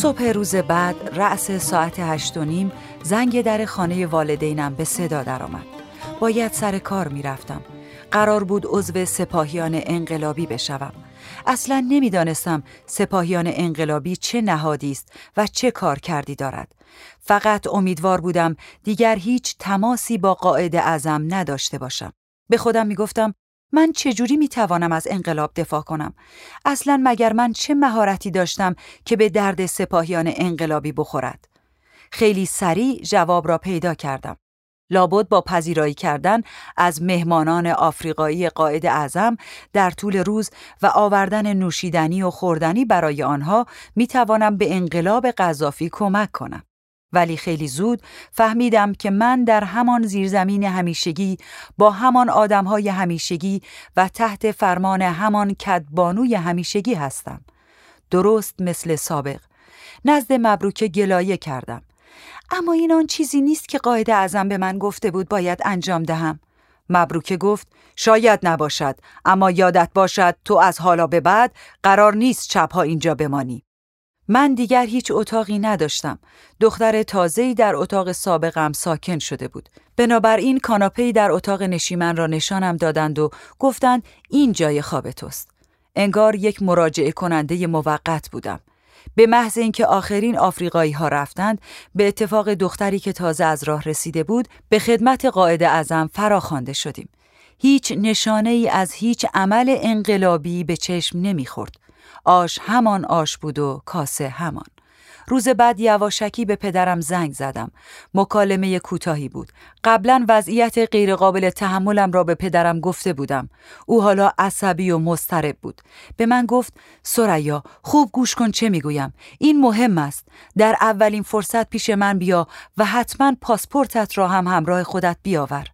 صبح روز بعد رأس ساعت هشت و نیم زنگ در خانه والدینم به صدا درآمد. باید سر کار می‌رفتم. قرار بود عضو سپاهیان انقلابی بشوم. اصلا نمی‌دانستم سپاهیان انقلابی چه نهادی است و چه کار کردی دارد. فقط امیدوار بودم دیگر هیچ تماسی با قاعد اعظم نداشته باشم. به خودم می‌گفتم من چجوری می‌توانم از انقلاب دفاع کنم؟ اصلا مگر من چه مهارتی داشتم که به درد سپاهیان انقلابی بخورد؟ خیلی سریع جواب را پیدا کردم. لابد با پذیرایی کردن از مهمانان آفریقایی قاعد اعظم در طول روز و آوردن نوشیدنی و خوردنی برای آنها می توانم به انقلاب قذافی کمک کنم. ولی خیلی زود فهمیدم که من در همان زیرزمین همیشگی با همان آدمهای همیشگی و تحت فرمان همان کدبانوی همیشگی هستم. درست مثل سابق. نزد مبروکه گلایه کردم. اما این آن چیزی نیست که قاعده ازم به من گفته بود باید انجام دهم. مبروکه گفت شاید نباشد اما یادت باشد تو از حالا به بعد قرار نیست چپها اینجا بمانی. من دیگر هیچ اتاقی نداشتم. دختر تازه‌ای در اتاق سابقم ساکن شده بود. بنابراین کاناپه‌ای در اتاق نشیمن را نشانم دادند و گفتند این جای خواب توست. انگار یک مراجعه کننده موقت بودم. به محض اینکه آخرین آفریقایی ها رفتند به اتفاق دختری که تازه از راه رسیده بود به خدمت قاعد اعظم فراخوانده شدیم هیچ نشانه ای از هیچ عمل انقلابی به چشم نمی‌خورد آش همان آش بود و کاسه همان روز بعد یواشکی به پدرم زنگ زدم. مکالمه کوتاهی بود. قبلا وضعیت غیرقابل تحملم را به پدرم گفته بودم. او حالا عصبی و مضطرب بود. به من گفت سریا خوب گوش کن چه می‌گویم. این مهم است. در اولین فرصت پیش من بیا و حتما پاسپورتت را هم همراه خودت بیاور.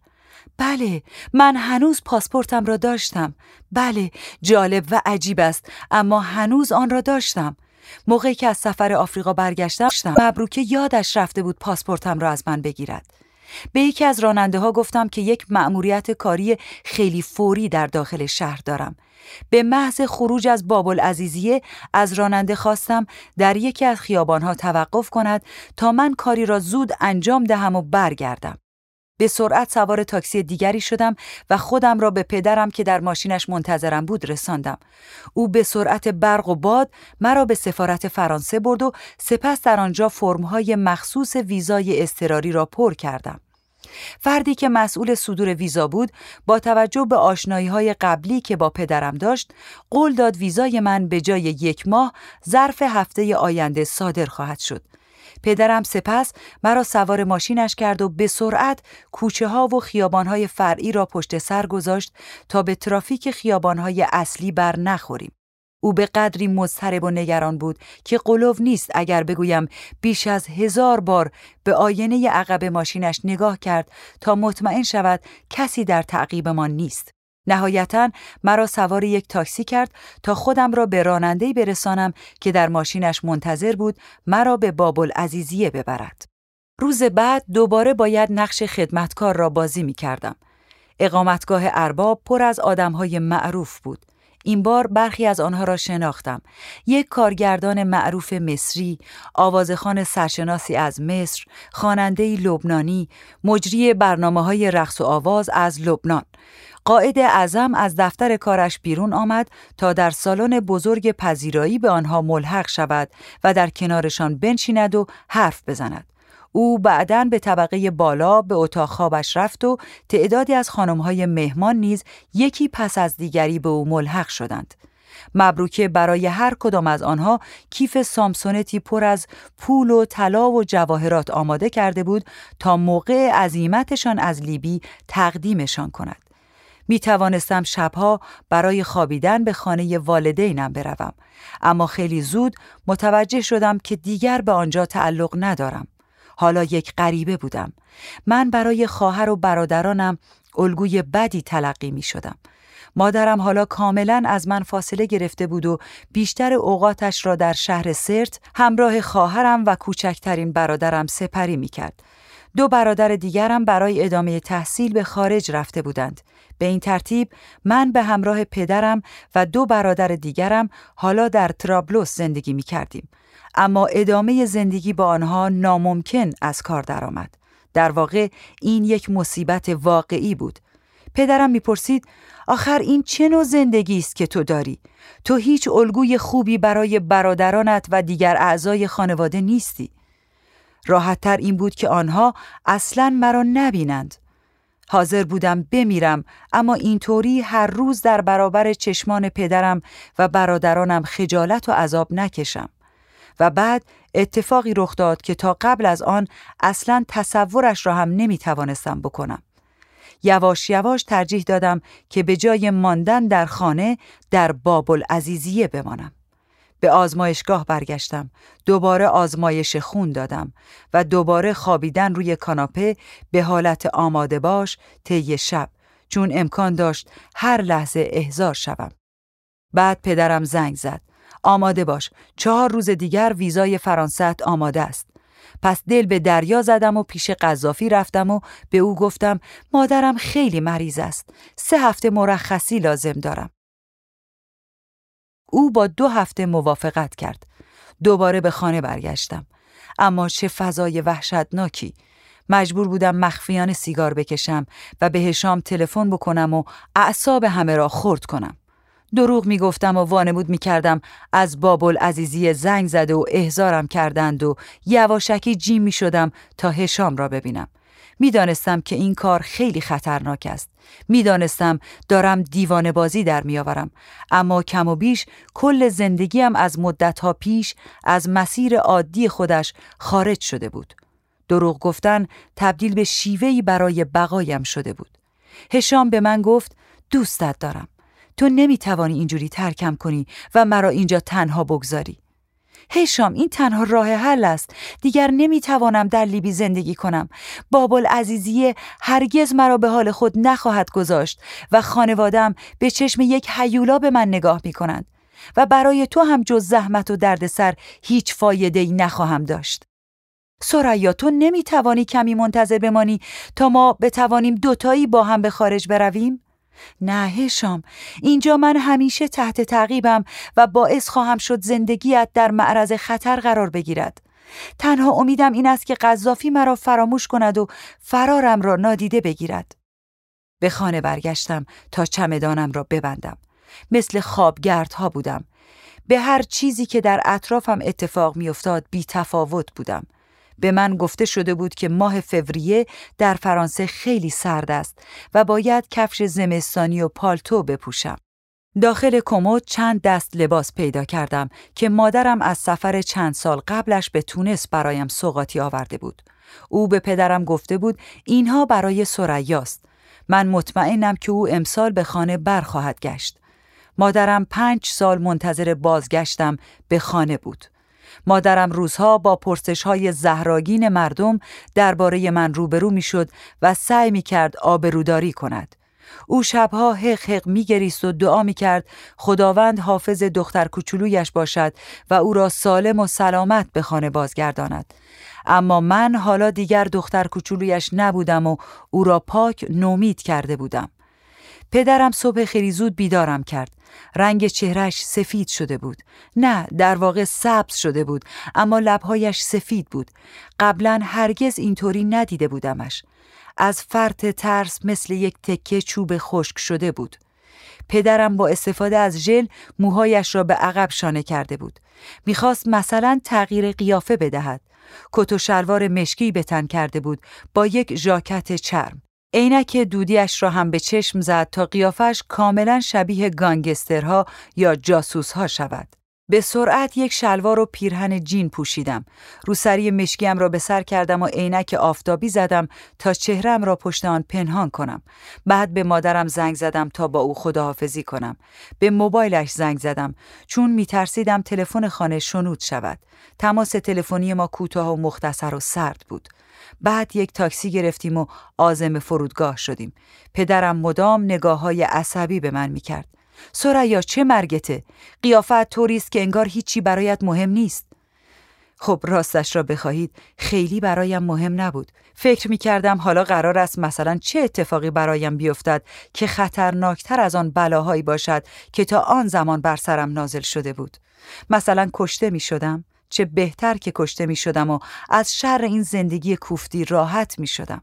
بله من هنوز پاسپورتم را داشتم. بله جالب و عجیب است اما هنوز آن را داشتم. موقعی که از سفر آفریقا برگشتم مبروکه یادش رفته بود پاسپورتم را از من بگیرد. به یکی از راننده ها گفتم که یک مأموریت کاری خیلی فوری در داخل شهر دارم. به محض خروج از بابل عزیزیه از راننده خواستم در یکی از خیابانها توقف کند تا من کاری را زود انجام دهم و برگردم. به سرعت سوار تاکسی دیگری شدم و خودم را به پدرم که در ماشینش منتظرم بود رساندم. او به سرعت برق و باد مرا به سفارت فرانسه برد و سپس در آنجا فرمهای مخصوص ویزای اضطراری را پر کردم. فردی که مسئول صدور ویزا بود با توجه به آشنایی های قبلی که با پدرم داشت قول داد ویزای من به جای یک ماه ظرف هفته آینده صادر خواهد شد پدرم سپس مرا سوار ماشینش کرد و به سرعت کوچه ها و خیابان های فرعی را پشت سر گذاشت تا به ترافیک خیابان های اصلی بر نخوریم. او به قدری مضطرب و نگران بود که قلوب نیست اگر بگویم بیش از هزار بار به آینه عقب ماشینش نگاه کرد تا مطمئن شود کسی در تعقیبمان نیست. نهایتا مرا سوار یک تاکسی کرد تا خودم را به رانندهی برسانم که در ماشینش منتظر بود مرا به بابل عزیزیه ببرد. روز بعد دوباره باید نقش خدمتکار را بازی می کردم. اقامتگاه ارباب پر از آدمهای معروف بود. این بار برخی از آنها را شناختم. یک کارگردان معروف مصری، آوازخان سرشناسی از مصر، خواننده لبنانی، مجری برنامه های رقص و آواز از لبنان. قائد اعظم از دفتر کارش بیرون آمد تا در سالن بزرگ پذیرایی به آنها ملحق شود و در کنارشان بنشیند و حرف بزند. او بعدا به طبقه بالا به اتاق خوابش رفت و تعدادی از خانمهای مهمان نیز یکی پس از دیگری به او ملحق شدند. مبروکه برای هر کدام از آنها کیف سامسونتی پر از پول و طلا و جواهرات آماده کرده بود تا موقع عزیمتشان از لیبی تقدیمشان کند. می توانستم شبها برای خوابیدن به خانه والدینم بروم اما خیلی زود متوجه شدم که دیگر به آنجا تعلق ندارم حالا یک غریبه بودم من برای خواهر و برادرانم الگوی بدی تلقی می شدم مادرم حالا کاملا از من فاصله گرفته بود و بیشتر اوقاتش را در شهر سرت همراه خواهرم و کوچکترین برادرم سپری می کرد. دو برادر دیگرم برای ادامه تحصیل به خارج رفته بودند. به این ترتیب من به همراه پدرم و دو برادر دیگرم حالا در ترابلوس زندگی می کردیم. اما ادامه زندگی با آنها ناممکن از کار درآمد. در واقع این یک مصیبت واقعی بود. پدرم می‌پرسید آخر این چه نوع زندگی است که تو داری؟ تو هیچ الگوی خوبی برای برادرانت و دیگر اعضای خانواده نیستی. راحتتر این بود که آنها اصلا مرا نبینند. حاضر بودم بمیرم اما اینطوری هر روز در برابر چشمان پدرم و برادرانم خجالت و عذاب نکشم. و بعد اتفاقی رخ داد که تا قبل از آن اصلا تصورش را هم نمی توانستم بکنم. یواش یواش ترجیح دادم که به جای ماندن در خانه در بابل عزیزیه بمانم. به آزمایشگاه برگشتم. دوباره آزمایش خون دادم و دوباره خوابیدن روی کاناپه به حالت آماده باش طی شب چون امکان داشت هر لحظه احضار شوم. بعد پدرم زنگ زد. آماده باش چهار روز دیگر ویزای فرانسه آماده است. پس دل به دریا زدم و پیش قذافی رفتم و به او گفتم مادرم خیلی مریض است. سه هفته مرخصی لازم دارم. او با دو هفته موافقت کرد. دوباره به خانه برگشتم. اما چه فضای وحشتناکی. مجبور بودم مخفیانه سیگار بکشم و به هشام تلفن بکنم و اعصاب همه را خرد کنم. دروغ می‌گفتم و وانمود می‌کردم. از بابل عزیزی زنگ زده و احزارم کردند و یواشکی جیم می‌شدم تا هشام را ببینم. می‌دانستم که این کار خیلی خطرناک است. می‌دانستم دارم دیوانه بازی در میآورم. اما کم و بیش کل زندگیم از مدتها پیش از مسیر عادی خودش خارج شده بود. دروغ گفتن تبدیل به شیوهی برای بقایم شده بود. هشام به من گفت دوستت دارم. تو نمی‌توانی اینجوری ترکم کنی و مرا اینجا تنها بگذاری. هشام این تنها راه حل است. دیگر نمی‌توانم در لیبی زندگی کنم. بابل عزیزیه هرگز مرا به حال خود نخواهد گذاشت و خانوادم به چشم یک حیولا به من نگاه می‌کنند و برای تو هم جز زحمت و دردسر هیچ فایده ای نخواهم داشت. سریا تو نمی‌توانی کمی منتظر بمانی تا ما بتوانیم دوتایی با هم به خارج برویم؟ نه هشام اینجا من همیشه تحت تعقیبم و باعث خواهم شد زندگیت در معرض خطر قرار بگیرد. تنها امیدم این است که قذافی مرا فراموش کند و فرارم را نادیده بگیرد. به خانه برگشتم تا چمدانم را ببندم. مثل خوابگردها بودم. به هر چیزی که در اطرافم اتفاق میافتاد بی تفاوت بودم. به من گفته شده بود که ماه فوریه در فرانسه خیلی سرد است و باید کفش زمستانی و پالتو بپوشم. داخل کمد چند دست لباس پیدا کردم که مادرم از سفر چند سال قبلش به تونس برایم سوقاتی آورده بود. او به پدرم گفته بود اینها برای سریاست. من مطمئنم که او امسال به خانه برخواهد گشت. مادرم پنج سال منتظر بازگشتم به خانه بود. مادرم روزها با پرسش های زهراگین مردم درباره من روبرو می‌شد و سعی می کرد آبروداری کند. او شبها حق حق می گریست و دعا می کرد خداوند حافظ دختر کوچولویش باشد و او را سالم و سلامت به خانه بازگرداند. اما من حالا دیگر دختر کوچولویش نبودم و او را پاک نومید کرده بودم. پدرم صبح خیلی زود بیدارم کرد. رنگ چهرش سفید شده بود. نه، در واقع سبز شده بود، اما لبهایش سفید بود. قبلا هرگز اینطوری ندیده بودمش. از فرط ترس مثل یک تکه چوب خشک شده بود. پدرم با استفاده از ژل موهایش را به عقب شانه کرده بود. می‌خواست مثلا تغییر قیافه بدهد. کت و شلوار مشکی به تن کرده بود با یک ژاکت چرم. عینک دودیش را هم به چشم زد تا قیافش کاملا شبیه گانگسترها یا جاسوسها شود. به سرعت یک شلوار و پیرهن جین پوشیدم. روسری مشکیم را به سر کردم و عینک آفتابی زدم تا چهرم را پشت آن پنهان کنم. بعد به مادرم زنگ زدم تا با او خداحافظی کنم. به موبایلش زنگ زدم چون میترسیدم تلفن خانه شنود شود. تماس تلفنی ما کوتاه و مختصر و سرد بود. بعد یک تاکسی گرفتیم و آزم فرودگاه شدیم. پدرم مدام نگاه های عصبی به من می‌کرد. سریا چه مرگته؟ قیافت طوری که انگار هیچی برایت مهم نیست. خب راستش را بخواهید خیلی برایم مهم نبود. فکر می کردم حالا قرار است مثلا چه اتفاقی برایم بیفتد که خطرناکتر از آن بلاهایی باشد که تا آن زمان بر سرم نازل شده بود. مثلا کشته می شدم؟ چه بهتر که کشته می شدم و از شر این زندگی کوفتی راحت می شدم.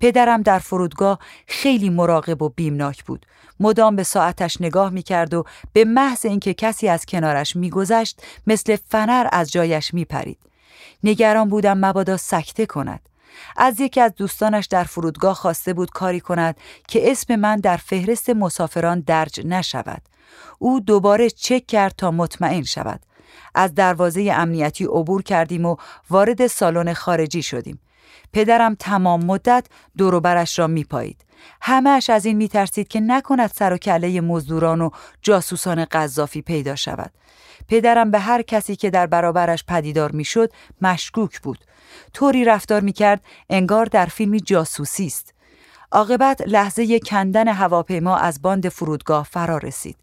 پدرم در فرودگاه خیلی مراقب و بیمناک بود. مدام به ساعتش نگاه می کرد و به محض اینکه کسی از کنارش میگذشت مثل فنر از جایش می پرید. نگران بودم مبادا سکته کند. از یکی از دوستانش در فرودگاه خواسته بود کاری کند که اسم من در فهرست مسافران درج نشود. او دوباره چک کرد تا مطمئن شود. از دروازه امنیتی عبور کردیم و وارد سالن خارجی شدیم. پدرم تمام مدت دوروبرش را میپایید. همهش از این میترسید که نکند سر و کله مزدوران و جاسوسان قذافی پیدا شود. پدرم به هر کسی که در برابرش پدیدار می‌شد مشکوک بود. طوری رفتار می‌کرد انگار در فیلمی جاسوسی است. عاقبت لحظه کندن هواپیما از باند فرودگاه فرا رسید.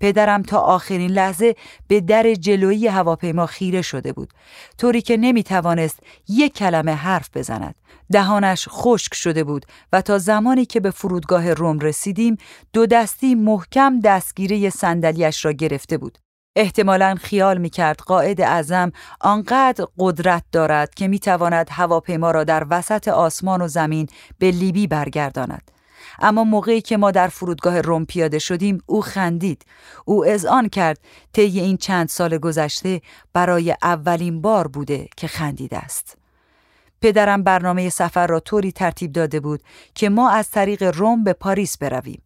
پدرم تا آخرین لحظه به در جلویی هواپیما خیره شده بود. طوری که نمی توانست یک کلمه حرف بزند. دهانش خشک شده بود و تا زمانی که به فرودگاه روم رسیدیم دو دستی محکم دستگیره صندلیاش را گرفته بود. احتمالا خیال می کرد قائد اعظم آنقدر قدرت دارد که می تواند هواپیما را در وسط آسمان و زمین به لیبی برگرداند. اما موقعی که ما در فرودگاه روم پیاده شدیم او خندید. او اذعان کرد طی این چند سال گذشته برای اولین بار بوده که خندیده است. پدرم برنامه سفر را طوری ترتیب داده بود که ما از طریق روم به پاریس برویم.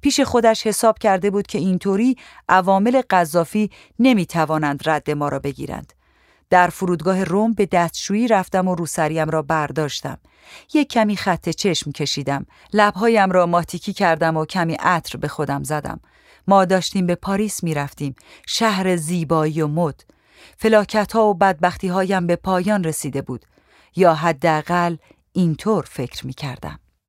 پیش خودش حساب کرده بود که اینطوری عوامل قذافی نمی توانند رد ما را بگیرند. در فرودگاه روم به دستشویی رفتم و روسریم را برداشتم. یک کمی خط چشم کشیدم. لبهایم را ماتیکی کردم و کمی عطر به خودم زدم. ما داشتیم به پاریس می رفتیم. شهر زیبایی و مد. فلاکت ها و بدبختی هایم به پایان رسیده بود. یا حداقل اینطور فکر می کردم.